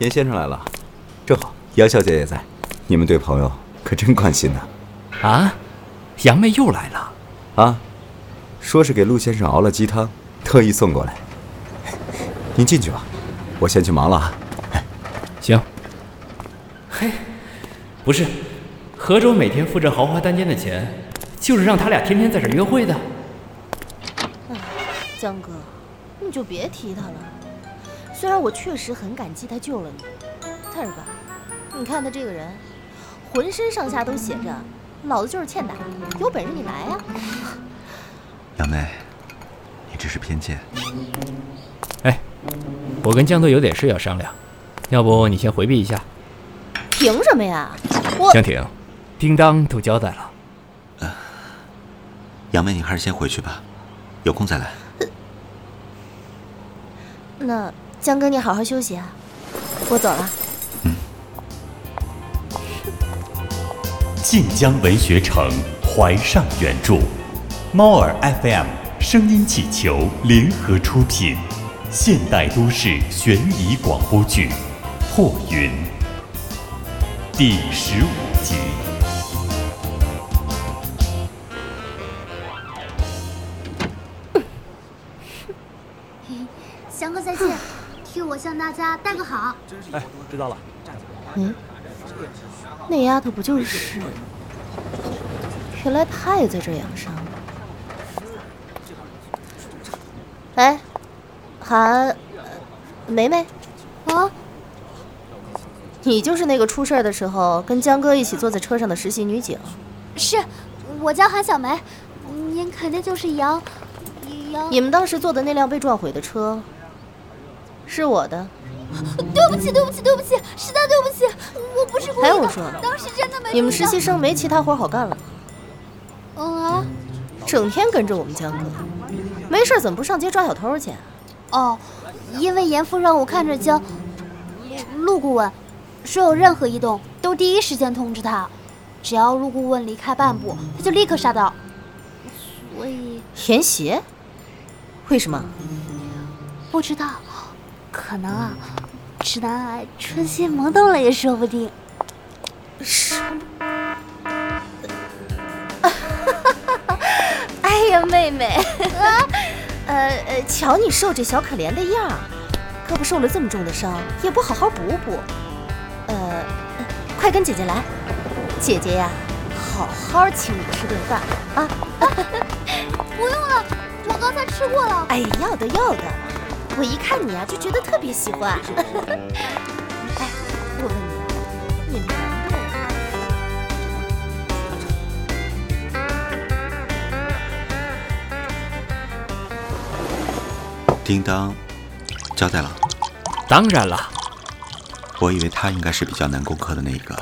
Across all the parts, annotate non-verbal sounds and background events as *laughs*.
严先生来了，正好杨小姐也在，你们对朋友可真关心呢。啊，杨妹又来了。啊，说是给陆先生熬了鸡汤，特意送过来。您进去吧，我先去忙了啊。行。嘿，不是，何周每天付这豪华单间的钱，就是让他俩天天在这约会的。哎，江哥，你就别提他了。虽然我确实很感激他救了你，但是吧，你看他这个人，浑身上下都写着“老子就是欠打，有本事你来呀”。杨妹，你这是偏见。哎，我跟江队有点事要商量，要不你先回避一下？凭什么呀？我江婷，叮当都交代了。呃，杨妹，你还是先回去吧，有空再来。那。江哥，你好好休息啊，我走了。晋江文学城怀上原著，猫耳 FM 声音气球联合出品，现代都市悬疑广播剧《破云》第十五集。个好。哎，知道了。嗯，那丫头不就是？原来她也在这养伤。哎，韩梅梅，啊，你就是那个出事的时候跟江哥一起坐在车上的实习女警？是，我叫韩小梅。您肯定就是杨杨。你们当时坐的那辆被撞毁的车？是我的，*laughs* 对不起，对不起，对不起，实在对不起，我不是故意的。还我说，当时真的没。你们实习生没其他活好干了？嗯啊，整天跟着我们江哥，没事怎么不上街抓小偷去？哦，因为严父让我看着江陆顾问，说有任何异动都第一时间通知他，只要陆顾问离开半步，他就立刻杀到。所以严邪？为什么？不知道。可能啊，直男癌春心萌动了也说不定。是。哎呀，妹妹，*laughs* 呃呃，瞧你瘦这小可怜的样儿，胳膊受了这么重的伤，也不好好补补。呃，快跟姐姐来，姐姐呀，好好请你吃顿饭啊。*laughs* 不用了，我刚才吃过了。哎，要的要的。我一看你啊，就觉得特别喜欢。*laughs* 哎，我问你，你男的？叮当，交代了。当然了。我以为他应该是比较难攻克的那一个。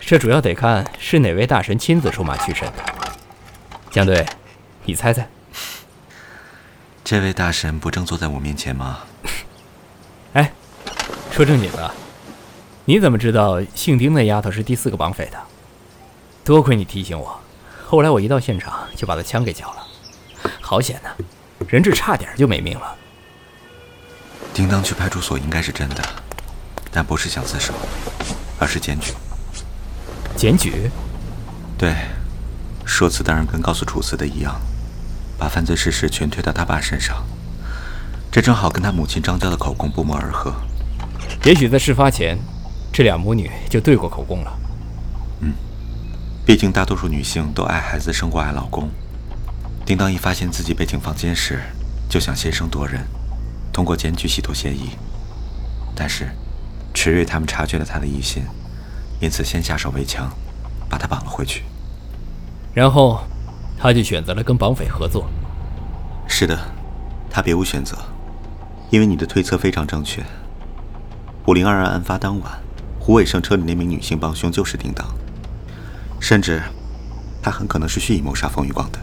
这主要得看是哪位大神亲自出马驱神的。江队，你猜猜。这位大神不正坐在我面前吗？*laughs* 哎，说正经的，你怎么知道姓丁那丫头是第四个绑匪的？多亏你提醒我，后来我一到现场就把她枪给缴了，好险呐，人质差点就没命了。叮当去派出所应该是真的，但不是想自首，而是检举。检举？对，说辞当然跟告诉楚辞的一样。把犯罪事实全推到他爸身上，这正好跟他母亲张娇的口供不谋而合。也许在事发前，这俩母女就对过口供了。嗯，毕竟大多数女性都爱孩子胜过爱老公。叮当一发现自己被警方监视，就想先声夺人，通过检举洗脱嫌疑。但是，池瑞他们察觉了他的疑心，因此先下手为强，把他绑了回去。然后。他就选择了跟绑匪合作。是的，他别无选择，因为你的推测非常正确。五零二案案发当晚，胡伟胜车里那名女性帮凶就是叮当，甚至他很可能是蓄意谋杀冯玉光的。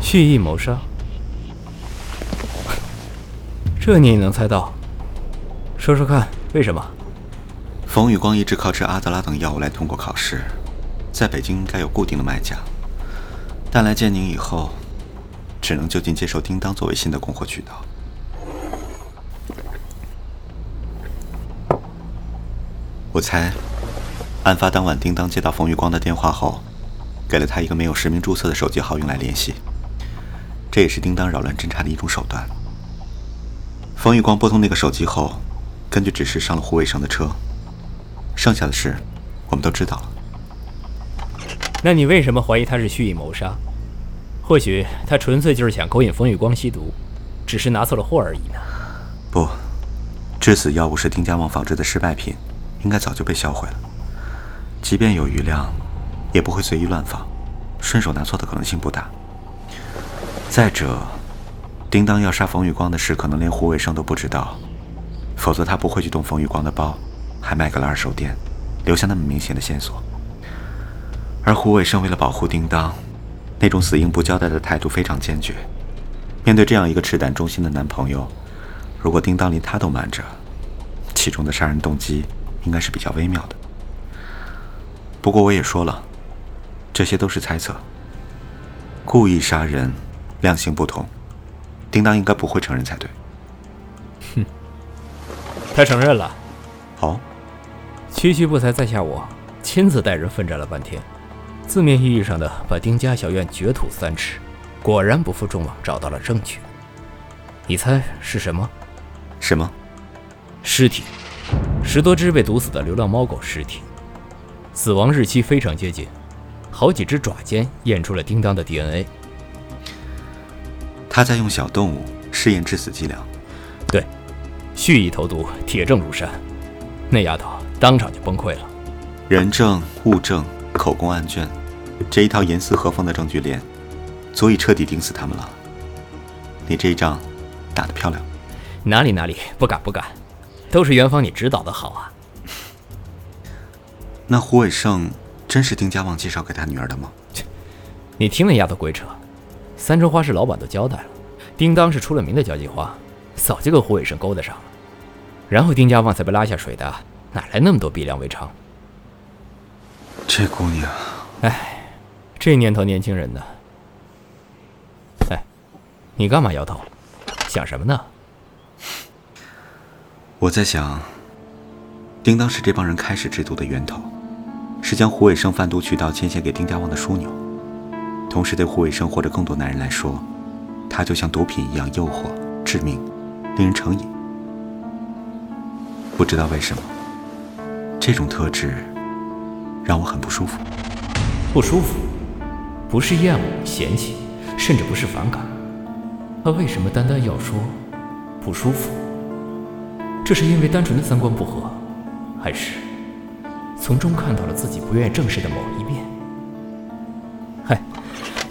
蓄意谋杀？这你也能猜到？说说看，为什么？冯玉光一直靠吃阿德拉等药物来通过考试，在北京应该有固定的卖家。但来见您以后，只能就近接受叮当作为新的供货渠道。我猜，案发当晚，叮当接到冯玉光的电话后，给了他一个没有实名注册的手机号用来联系。这也是叮当扰乱侦查的一种手段。冯玉光拨通那个手机后，根据指示上了胡伟生的车。剩下的事，我们都知道了。那你为什么怀疑他是蓄意谋杀？或许他纯粹就是想勾引冯玉光吸毒，只是拿错了货而已呢？不，致死药物是丁家旺仿制的失败品，应该早就被销毁了。即便有余量，也不会随意乱放，顺手拿错的可能性不大。再者，叮当要杀冯玉光的事，可能连胡伟生都不知道，否则他不会去动冯玉光的包，还卖给了二手店，留下那么明显的线索。而胡伟生为了保护叮当，那种死硬不交代的态度非常坚决。面对这样一个赤胆忠心的男朋友，如果叮当连他都瞒着，其中的杀人动机应该是比较微妙的。不过我也说了，这些都是猜测。故意杀人。量刑不同，叮当应该不会承认才对。哼，他承认了。好，区区不才在下我亲自带人奋战了半天，字面意义上的把丁家小院掘土三尺，果然不负众望，找到了证据。你猜是什么？什么？尸体，十多只被毒死的流浪猫狗尸体，死亡日期非常接近，好几只爪尖验出了叮当的 DNA。他在用小动物试验致死剂量，对，蓄意投毒，铁证如山。那丫头当场就崩溃了。人证、物证、口供案卷，这一套严丝合缝的证据链，足以彻底盯死他们了。你这一仗打得漂亮。哪里哪里，不敢不敢，都是元芳你指导的好啊。*laughs* 那胡伟胜真是丁家旺介绍给他女儿的吗？切，你听那丫头鬼扯。三春花市老板都交代了，叮当是出了名的交际花，早就跟胡伟胜勾搭上了，然后丁家旺才被拉下水的，哪来那么多逼良为娼？这姑娘，哎，这年头年轻人呢？哎，你干嘛摇头？想什么呢？我在想，丁当是这帮人开始制毒的源头，是将胡伟生贩毒渠道牵线给丁家旺的枢纽。同时，对胡伟生或者更多男人来说，他就像毒品一样诱惑、致命，令人成瘾。不知道为什么，这种特质让我很不舒服。不舒服，不是厌恶、嫌弃，甚至不是反感。他为什么单单要说不舒服？这是因为单纯的三观不合，还是从中看到了自己不愿意正视的某一面？嗨。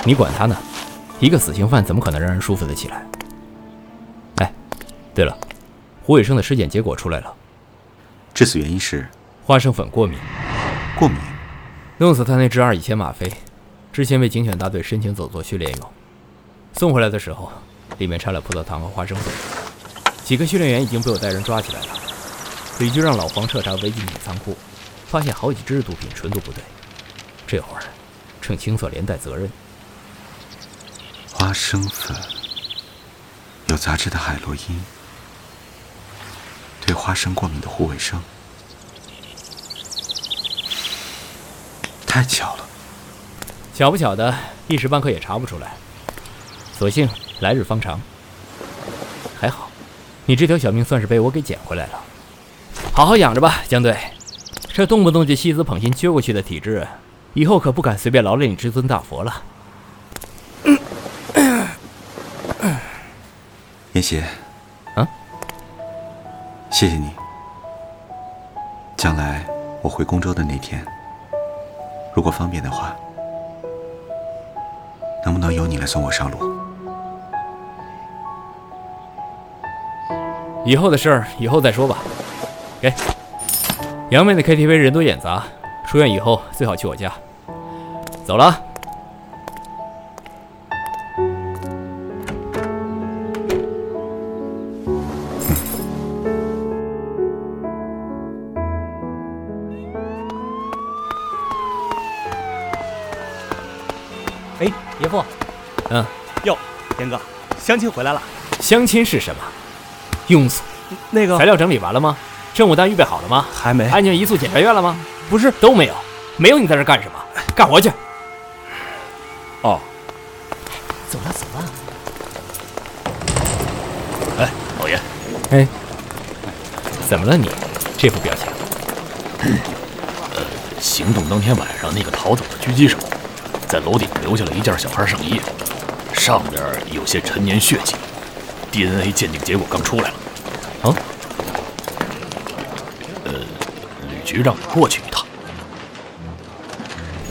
你管他呢！一个死刑犯怎么可能让人舒服得起来？哎，对了，胡伟生的尸检结果出来了，致死原因是花生粉过敏。过敏？弄死他那只二乙酰吗啡，之前为警犬大队申请走做训练用，送回来的时候里面掺了葡萄糖和花生粉。几个训练员已经被我带人抓起来了，李局让老黄彻查违禁品仓库，发现好几只毒品纯度不对，这会儿正清索连带责任。花生粉，有杂质的海洛因，对花生过敏的护卫生，太巧了。巧不巧的，一时半刻也查不出来。所幸来日方长。还好，你这条小命算是被我给捡回来了。好好养着吧，江队。这动不动就西子捧心撅过去的体质，以后可不敢随便劳累你这尊大佛了。妍希，啊，谢谢你。将来我回公州的那天，如果方便的话，能不能由你来送我上路？以后的事儿以后再说吧。给，杨妹的 KTV 人多眼杂，出院以后最好去我家。走了。回来了。相亲是什么？庸俗。那个材料整理完了吗？政务单预备好了吗？还没。案件移送检察院了吗？不是，都没有。没有你在这干什么？干活去。哦，走了走了。哎，老爷。哎，怎么了你？这副表情。呃，行动当天晚上那个逃走的狙击手，在楼顶留下了一件小孩上衣，上面有些陈年血迹，DNA 鉴定结果刚出来了。啊？呃，吕局让你过去一趟。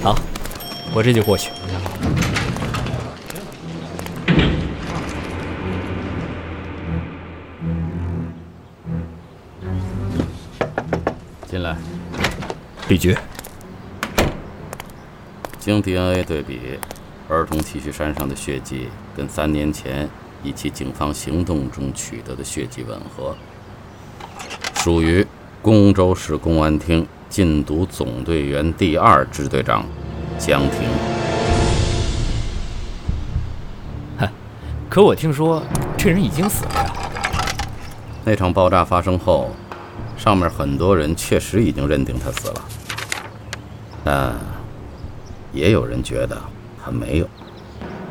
好，我这就过去。进来，李局。经 DNA 对比，儿童 T 恤衫上的血迹跟三年前一起警方行动中取得的血迹吻合，属于公州市公安厅禁毒总队员第二支队长江婷。哼，可我听说这人已经死了呀。那场爆炸发生后。上面很多人确实已经认定他死了，但也有人觉得他没有。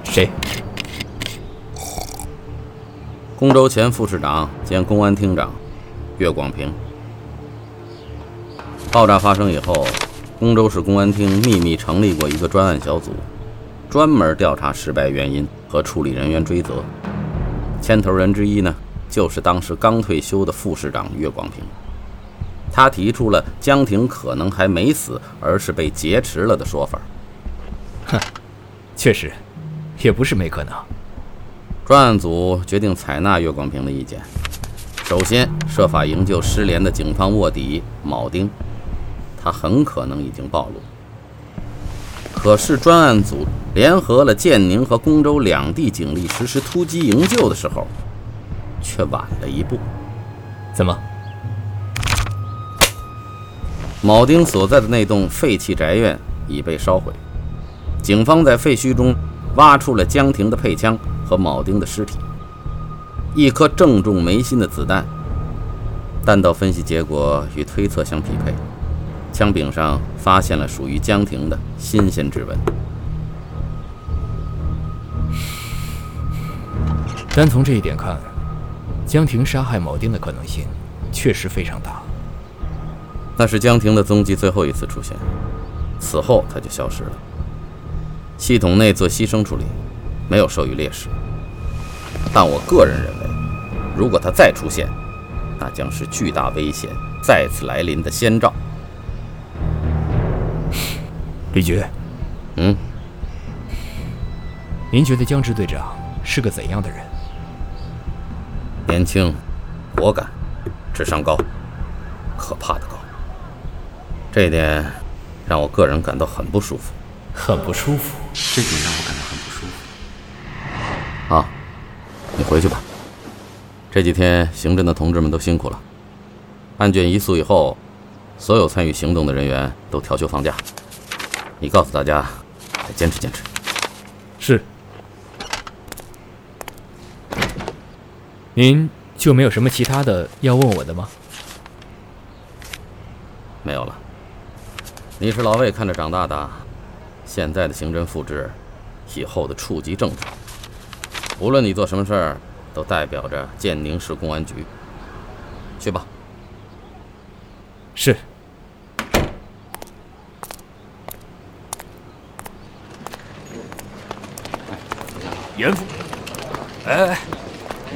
谁？公州前副市长兼公安厅长岳广平。爆炸发生以后，公州市公安厅秘密成立过一个专案小组，专门调查失败原因和处理人员追责。牵头人之一呢，就是当时刚退休的副市长岳广平。他提出了江婷可能还没死，而是被劫持了的说法。哼，确实，也不是没可能。专案组决定采纳岳广平的意见，首先设法营救失联的警方卧底铆钉，他很可能已经暴露。可是专案组联合了建宁和公州两地警力实施突击营救的时候，却晚了一步。怎么？铆钉所在的那栋废弃宅院已被烧毁，警方在废墟中挖出了江婷的配枪和铆钉的尸体，一颗正中眉心的子弹，弹道分析结果与推测相匹配，枪柄上发现了属于江婷的新鲜指纹。单从这一点看，江婷杀害铆钉的可能性确实非常大。那是江婷的踪迹最后一次出现，此后他就消失了。系统内做牺牲处理，没有授予烈士。但我个人认为，如果他再出现，那将是巨大危险再次来临的先兆。*laughs* 李局，嗯，您觉得江支队长是个怎样的人？年轻，果敢，智商高，可怕的高。这一点让我个人感到很不舒服，很不舒服。这点让我感到很不舒服。啊，你回去吧。这几天刑侦的同志们都辛苦了。案卷移诉以后，所有参与行动的人员都调休放假。你告诉大家，再坚持坚持。是。您就没有什么其他的要问我的吗？没有了。你是老魏看着长大的，现在的刑侦复制，以后的处级政治，无论你做什么事儿，都代表着建宁市公安局。去吧。是。严副，哎哎，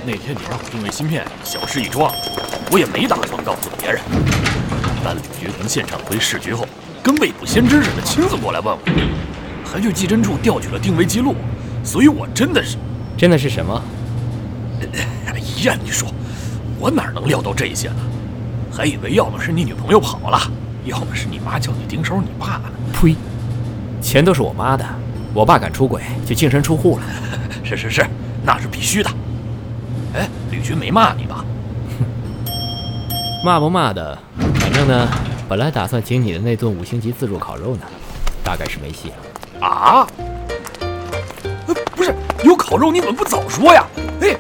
那天你让我定位芯片，小事一桩，我也没打算告诉别人。但李局从现场回市局后。跟未卜先知似的，亲自过来问我，还去技侦处调取了定位记录，所以我真的是，真的是什么？哎呀，你说，我哪能料到这些呢？还以为要么是你女朋友跑了，要么是你妈叫你盯梢你爸呢。呸！钱都是我妈的，我爸敢出轨就净身出户了。*laughs* 是是是，那是必须的。哎，吕军没骂你吧？*laughs* 骂不骂的，反正呢。本来打算请你的那顿五星级自助烤肉呢大概是没戏了。啊？不是有烤肉你怎么不早说呀？嘿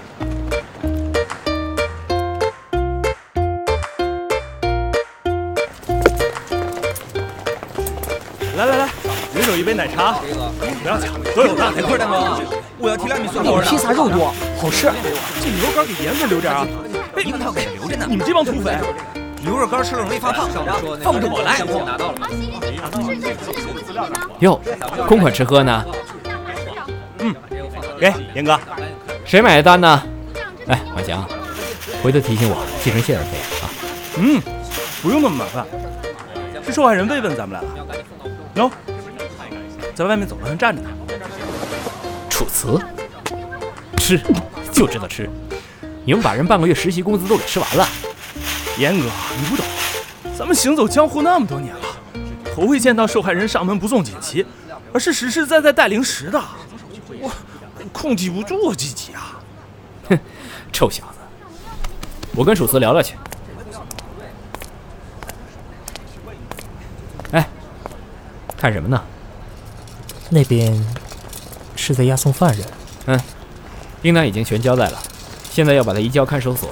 来来来人手一杯奶茶。不要钱都有的一块蛋糕我要提拉米苏里披萨肉多好吃。这牛肉干给严格留点啊。樱桃给留着呢？你们这帮土匪。牛肉干吃了容易发胖，放着我来。哟，公款吃喝呢？嗯，给严哥，谁买的单呢？哎，王强，回头提醒我继承谢尔费啊。嗯，不用那么麻烦。是受害人慰问咱们来了。喏，在外面走廊上站着呢。楚辞，吃就知道吃。你们把人半个月实习工资都给吃完了。严哥，你不懂，咱们行走江湖那么多年了，头回见到受害人上门不送锦旗，而是实实在在带零食的。我控制不住自己啊！哼，臭小子，我跟楚辞聊聊去。哎，看什么呢？那边是在押送犯人。嗯，应当已经全交代了，现在要把他移交看守所，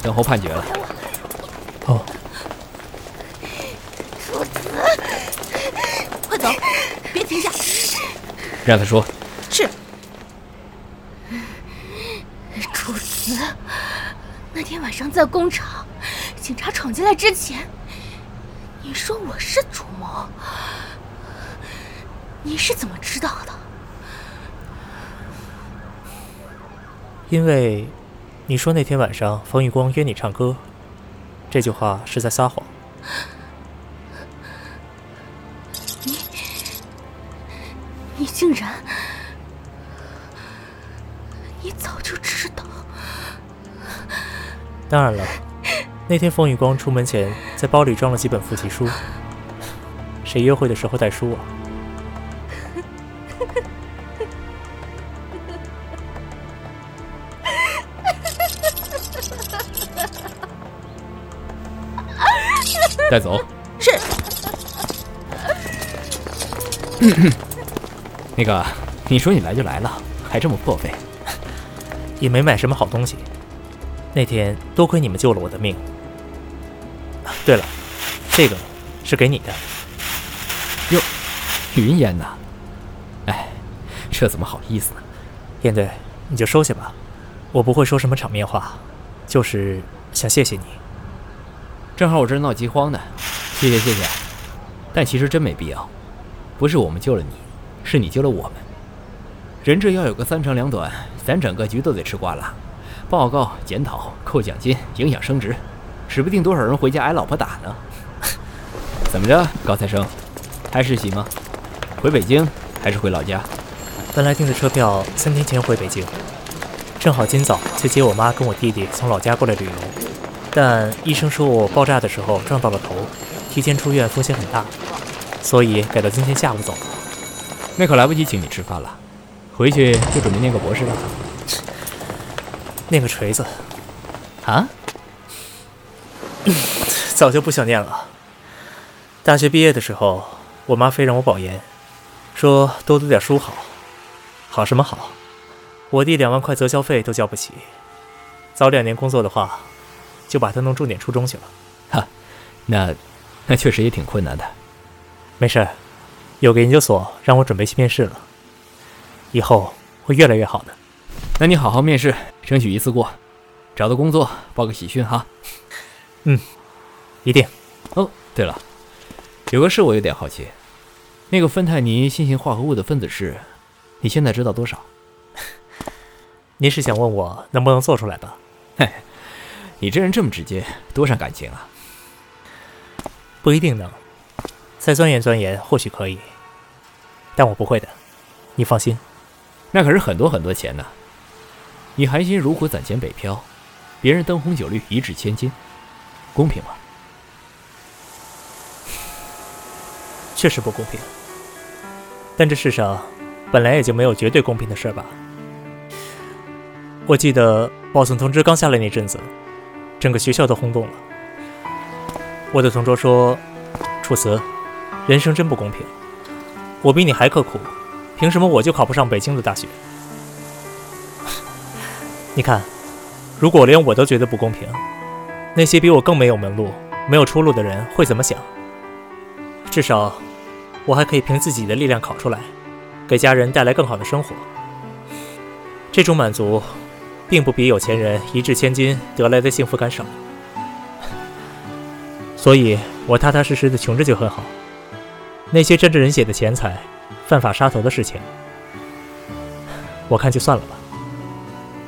等候判决了。哦，楚辞，快走，别停下。让他说。是。楚辞，那天晚上在工厂，警察闯进来之前，你说我是主谋，你是怎么知道的？因为你说那天晚上冯玉光约你唱歌，这句话是在撒谎。你，你竟然，你早就知道。当然了，那天冯宇光出门前在包里装了几本复习书，谁约会的时候带书啊？带走。是。*coughs* 那个，你说你来就来了，还这么破费，也没买什么好东西。那天多亏你们救了我的命。对了，这个是给你的。哟，云烟呐！哎，这怎么好意思呢？燕队，你就收下吧，我不会说什么场面话，就是想谢谢你。正好我这闹饥荒呢，谢谢谢谢。但其实真没必要，不是我们救了你，是你救了我们。人质要有个三长两短，咱整个局都得吃瓜了。报告、检讨、扣奖金、影响升职，指不定多少人回家挨老婆打呢。怎么着，高材生，还实习吗？回北京还是回老家？本来订的车票三天前回北京，正好今早去接我妈跟我弟弟从老家过来旅游，但医生说我爆炸的时候撞到了头，提前出院风险很大，所以改到今天下午走。那可来不及请你吃饭了，回去就准备念个博士了。念个锤子，啊？*coughs* 早就不想念了。大学毕业的时候，我妈非让我保研，说多读点书好。好什么好？我弟两万块择校费都交不起，早两年工作的话，就把他弄重点初中去了。哈，那那确实也挺困难的。没事，有个研究所让我准备去面试了，以后会越来越好的。那你好好面试，争取一次过，找到工作报个喜讯哈。嗯，一定。哦，对了，有个事我有点好奇，那个芬太尼新型化合物的分子式，你现在知道多少？*laughs* 您是想问我能不能做出来吧？嘿，你这人这么直接，多伤感情啊。不一定能，再钻研钻研或许可以，但我不会的，你放心。那可是很多很多钱呢。你含辛茹苦攒钱北漂，别人灯红酒绿一掷千金，公平吗？*laughs* 确实不公平。但这世上本来也就没有绝对公平的事吧？我记得保送通知刚下来那阵子，整个学校都轰动了。我的同桌说：“楚辞，人生真不公平。我比你还刻苦，凭什么我就考不上北京的大学？” *laughs* 你看，如果连我都觉得不公平，那些比我更没有门路、没有出路的人会怎么想？至少，我还可以凭自己的力量考出来，给家人带来更好的生活。这种满足，并不比有钱人一掷千金得来的幸福感少。所以，我踏踏实实的穷着就很好。那些沾着人血的钱财、犯法杀头的事情，我看就算了吧。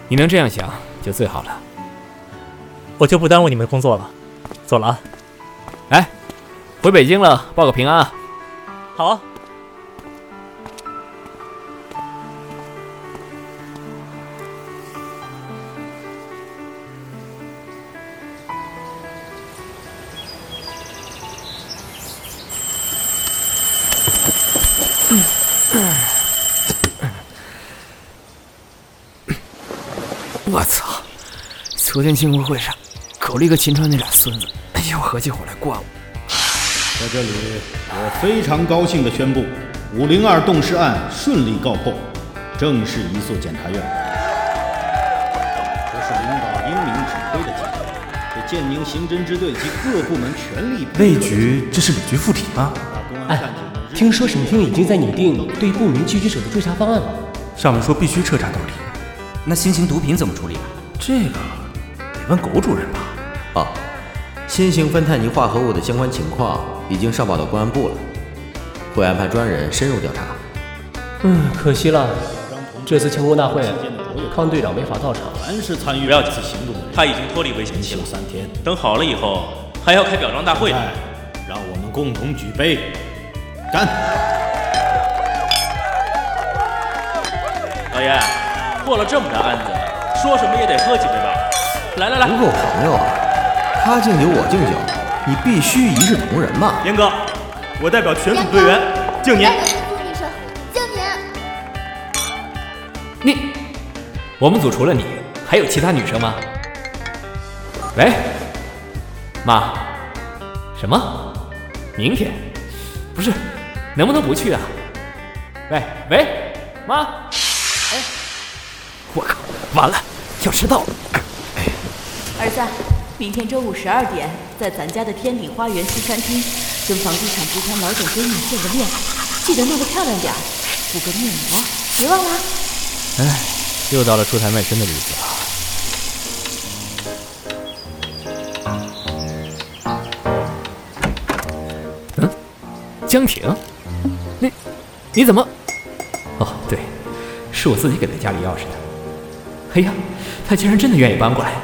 你能这样想就最好了。我就不耽误你们工作了，走了啊。哎，回北京了，报个平安。好啊。昨天庆功会上，口里个秦川那俩孙子又合起伙来灌我。在这里，我非常高兴地宣布，五零二动尸案顺利告破，正式移送检察院。这是领导英明指挥的结果，对建宁刑侦支队及各部门全力。魏局，这是李局附体吗？哎，听说省厅已经在拟定对不明狙击手的追查方案了。上面说必须彻查到底。那新型毒品怎么处理啊？这个得问狗主任吧。哦，新型芬太尼化合物的相关情况已经上报到公安部了，会安排专人深入调查。嗯，可惜了，这次庆功大会，康队长没法到场。凡是参与不要紧此行动的人，他已经脱离危险期了。三天，等好了以后还要开表彰大会呢。让我们共同举杯，干！老爷，破了这么大案子，说什么也得喝几杯吧。来来来，不够朋友啊，他敬酒我敬酒，你必须一视同仁嘛。严哥，我代表全组队员敬您。女生，敬您。你，我们组除了你，还有其他女生吗？喂，妈，什么？明天？不是，能不能不去啊？喂喂，妈，哎，我靠，完了，要迟到了。儿子，明天中午十二点，在咱家的天顶花园西餐厅，跟房地产集团老总闺女见个面，记得弄得漂亮点，敷个面膜，别忘了。哎，又到了出台卖身的日子了。嗯，江婷，你你怎么？哦，对，是我自己给他家里钥匙的。哎呀，他竟然真的愿意搬过来。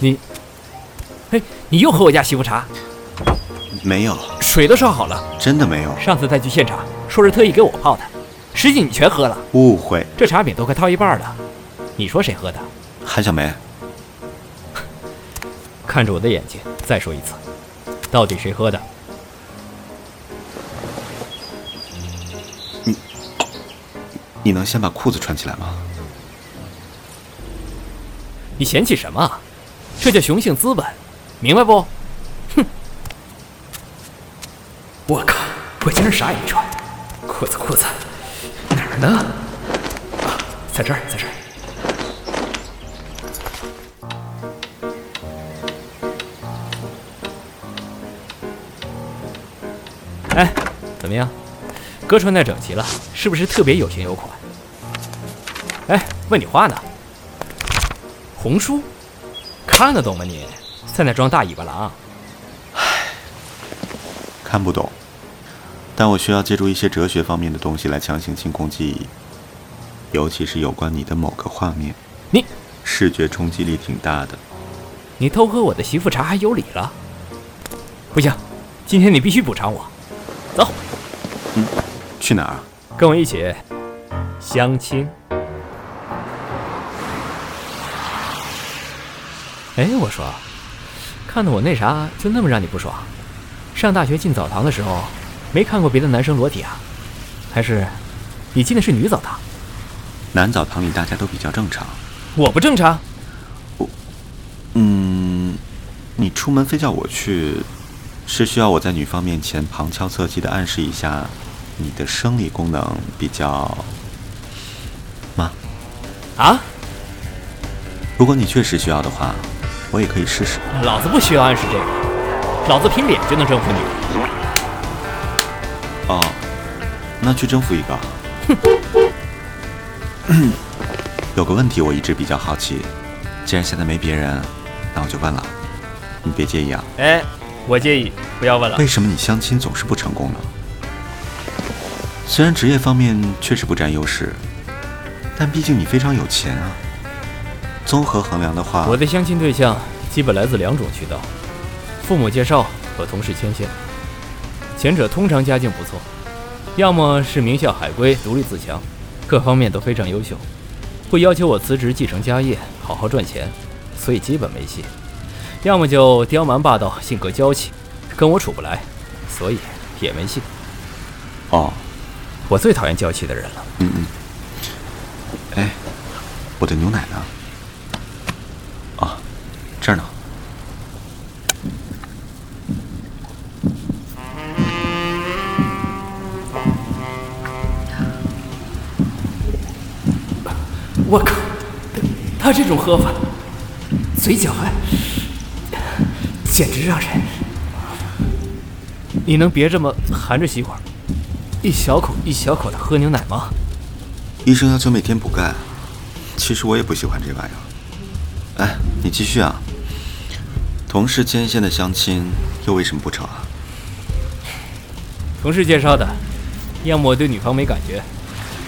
嗯，你，哎，你又喝我家媳妇茶？没有，水都烧好了。真的没有。上次再去现场，说是特意给我泡的，实际你全喝了。误会。这茶饼都快掏一半了，你说谁喝的？韩小梅。*laughs* 看着我的眼睛，再说一次，到底谁喝的？你，你能先把裤子穿起来吗？你嫌弃什么？这叫雄性资本，明白不？哼！我靠，我竟然啥也没穿，裤子裤子哪儿呢？啊，在这儿，在这儿。哎，怎么样？哥穿戴整齐了，是不是特别有型有款？哎，问你话呢。红书，看得懂吗你？在那装大尾巴狼？唉，看不懂。但我需要借助一些哲学方面的东西来强行清空记忆，尤其是有关你的某个画面。你视觉冲击力挺大的。你偷喝我的媳妇茶还有理了？不行，今天你必须补偿我。走。嗯，去哪儿？跟我一起相亲。哎，我说，看到我那啥，就那么让你不爽？上大学进澡堂的时候，没看过别的男生裸体啊？还是你进的是女澡堂？男澡堂里大家都比较正常。我不正常？我，嗯，你出门非叫我去，是需要我在女方面前旁敲侧击的暗示一下，你的生理功能比较吗？啊？如果你确实需要的话。我也可以试试。老子不需要暗示这个，老子凭脸就能征服你。哦，那去征服一个。*laughs* 有个问题我一直比较好奇，既然现在没别人，那我就问了，你别介意啊。哎，我介意，不要问了。为什么你相亲总是不成功呢？虽然职业方面确实不占优势，但毕竟你非常有钱啊。综合衡量的话，我的相亲对象基本来自两种渠道：父母介绍和同事牵线。前者通常家境不错，要么是名校海归，独立自强，各方面都非常优秀，会要求我辞职继承家业，好好赚钱，所以基本没戏；要么就刁蛮霸道，性格娇气，跟我处不来，所以也没戏。哦，我最讨厌娇气的人了。嗯嗯。哎，我的牛奶呢？啊，这儿呢。我靠，他这种喝法，嘴角还简直让人……你能别这么含着吸管，一小口一小口的喝牛奶吗？医生要求每天补钙，其实我也不喜欢这玩意儿。哎，你继续啊。同事牵线的相亲又为什么不成啊？同事介绍的，要么我对女方没感觉，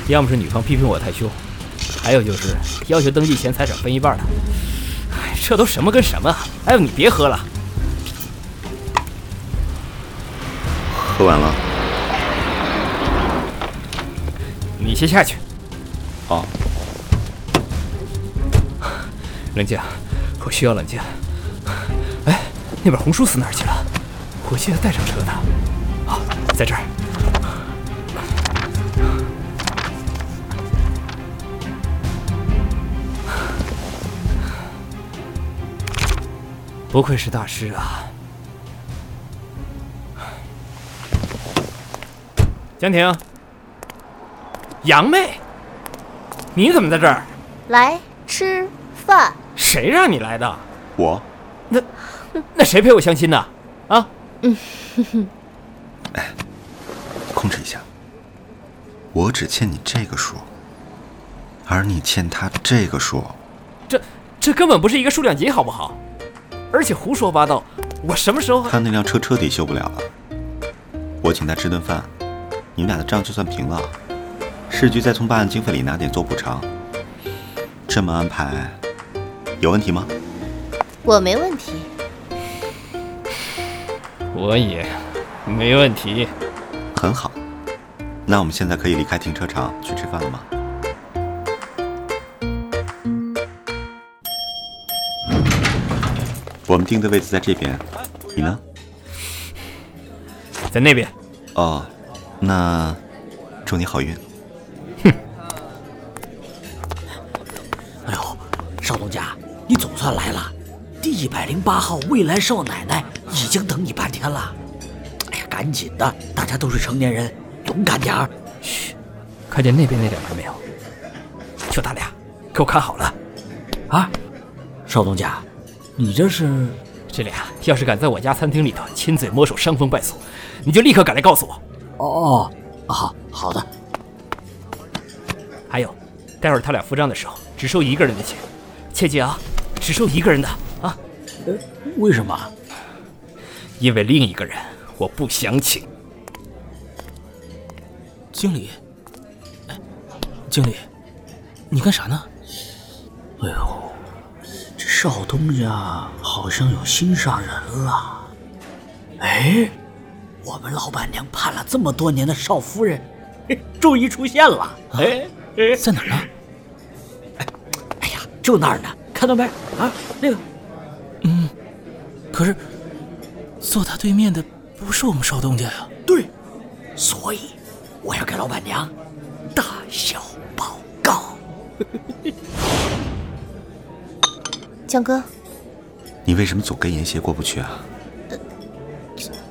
要么是女方批评我太凶，还有就是要求登记前财产分一半的。哎，这都什么跟什么？哎呦，你别喝了，喝完了。你先下去。好。*sighs* 冷静，我需要冷静。哎，那本红书死哪儿去了？我记得带上车的。好，在这儿。不愧是大师啊！江婷，杨妹，你怎么在这儿？来吃饭。谁让你来的？我。那 *laughs* 那谁陪我相亲呢？啊？嗯。哎，*laughs* 控制一下。我只欠你这个数，而你欠他这个数。这这根本不是一个数量级，好不好？而且胡说八道，我什么时候？他那辆车彻底修不了了，我请他吃顿饭，你们俩的账就算平了。市局再从办案经费里拿点做补偿，这么安排有问题吗？我没问题。我也没问题。很好，那我们现在可以离开停车场去吃饭了吗？我们定的位置在这边，你呢？在那边。哦，那祝你好运。哼。哎呦，少东家，你总算来了。第一百零八号未来少奶奶已经等你半天了。哎呀，赶紧的，大家都是成年人，勇敢点儿。嘘，看见那边那两人没有？就他俩，给我看好了。啊，少东家。你这是？这俩要是敢在我家餐厅里头亲嘴摸手伤风败俗，你就立刻赶来告诉我。哦，好好的。还有，待会儿他俩付账的时候只收一个人的钱，切记啊，只收一个人的啊。呃，为什么？因为另一个人我不想请。经理，哎，经理，你干啥呢？哎呦。这少东家好像有心上人了。哎，我们老板娘盼了这么多年的少夫人，终于出现了。哎哎，在哪儿呢？哎，哎呀，就那儿呢，看到没？啊，那个。嗯，可是坐他对面的不是我们少东家呀。对，所以我要给老板娘大小报告。江哥，你为什么总跟严邪过不去啊？呃，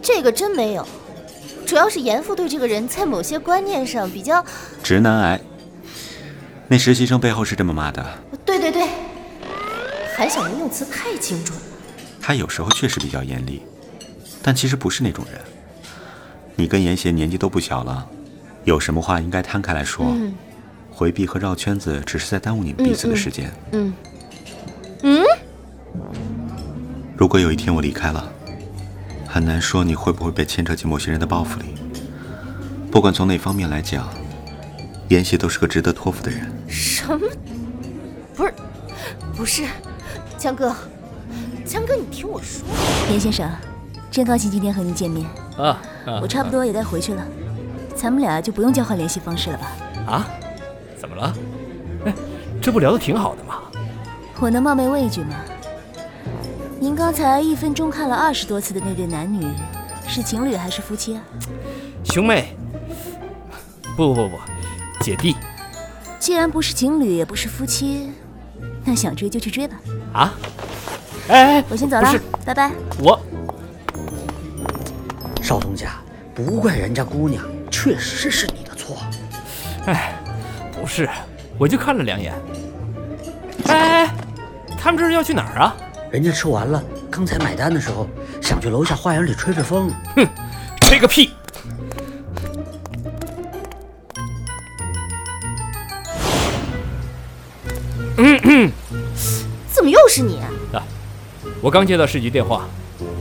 这个真没有，主要是严父对这个人在某些观念上比较直男癌。那实习生背后是这么骂的。对对对，韩小明用词太精准了。他有时候确实比较严厉，但其实不是那种人。你跟严邪年纪都不小了，有什么话应该摊开来说。嗯回避和绕圈子只是在耽误你们彼此的时间。嗯嗯，如果有一天我离开了，很难说你会不会被牵扯进某些人的报复里。不管从哪方面来讲，严邪都是个值得托付的人。什么？不是，不是，江哥，江哥，你听我说。严先生，真高兴今天和您见面。啊，啊我差不多也该回去了，咱们俩就不用交换联系方式了吧？啊？怎么了？哎，这不聊得挺好的吗？我能冒昧问一句吗？您刚才一分钟看了二十多次的那对男女，是情侣还是夫妻啊？兄妹，不不不不，姐弟既然不是情侣，也不是夫妻，那想追就去追吧。啊！哎，哎我先走了，拜拜。我少东家，不怪人家姑娘，确实是你的错。哎，不是，我就看了两眼。哎哎哎，他们这是要去哪儿啊？人家吃完了，刚才买单的时候想去楼下花园里吹吹风。哼，吹个屁！嗯嗯，怎么又是你？啊，我刚接到市局电话，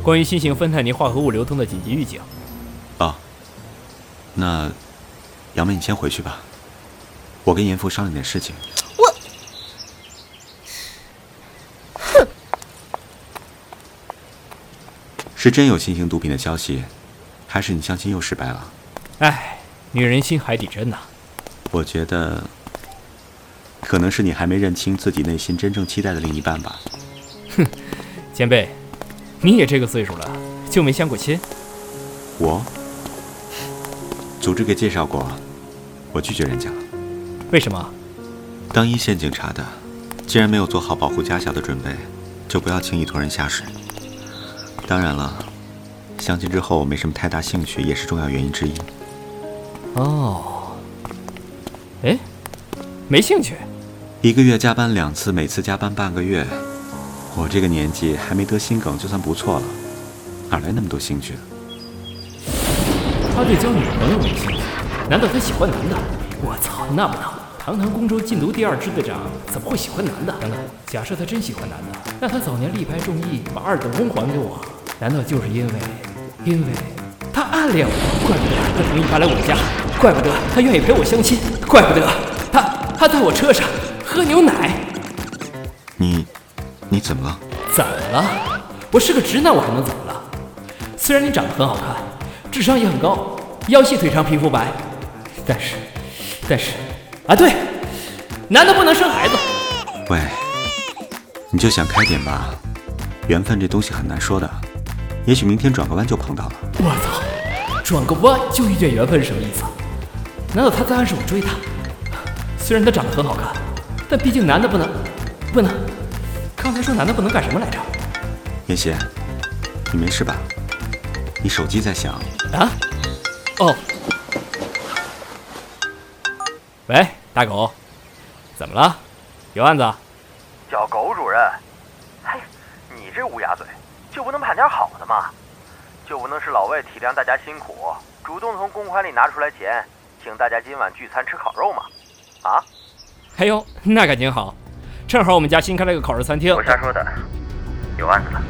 关于新型芬太尼化合物流通的紧急预警。哦，那杨梅，你先回去吧，我跟严父商量点事情。我，哼，是真有新型毒品的消息，还是你相亲又失败了？哎，女人心海底针呐、我觉得，可能是你还没认清自己内心真正期待的另一半吧。哼，*laughs* 前辈，你也这个岁数了，就没相过亲？我，组织给介绍过，我拒绝人家了。为什么？当一线警察的，既然没有做好保护家小的准备，就不要轻易拖人下水。当然了，相亲之后没什么太大兴趣，也是重要原因之一。哦，哎，没兴趣。一个月加班两次，每次加班半个月，我这个年纪还没得心梗，就算不错了，哪来那么多兴趣？他对交女朋友没兴趣，难道他喜欢男的？我操，那不能！堂堂宫州禁毒第二支队长怎么会喜欢男的？等等，假设他真喜欢男的，那他早年力排众议，把二等功还给我，难道就是因为，因为他暗恋我？怪不得他同意搬来我家，怪不得他愿意陪我相亲，怪不得他他在我车上喝牛奶。你，你怎么了？怎么了？我是个直男，我还能怎么了？虽然你长得很好看，智商也很高，腰细腿长皮肤白，但是，但是，啊对，男的不能生孩子。喂，你就想开点吧，缘分这东西很难说的，也许明天转个弯就碰到了。我操，转个弯就遇见缘分是什么意思？难道他在暗示我追他？虽然他长得很好看，但毕竟男的不能，不能。刚才说男的不能干什么来着？妍希，你没事吧？你手机在响。啊？哦。喂，大狗，怎么了？有案子？叫狗主任。嘿，你这乌鸦嘴，就不能盼点好的吗？就不能是老魏体谅大家辛苦，主动从公款里拿出来钱，请大家今晚聚餐吃烤肉吗？啊？哎呦，那感情好，正好我们家新开了一个烤肉餐厅。我瞎说的，有案子了。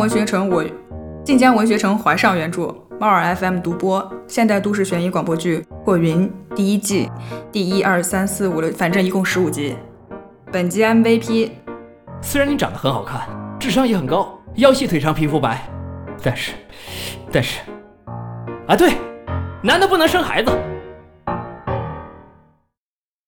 文学城我晋江文学城淮上原著猫耳 fm 独播现代都市悬疑广播剧破云第一季第一二三四五六反正一共十五集。本集 mvp 虽然你长得很好看智商也很高腰细腿长皮肤白但是但是啊对男的不能生孩子。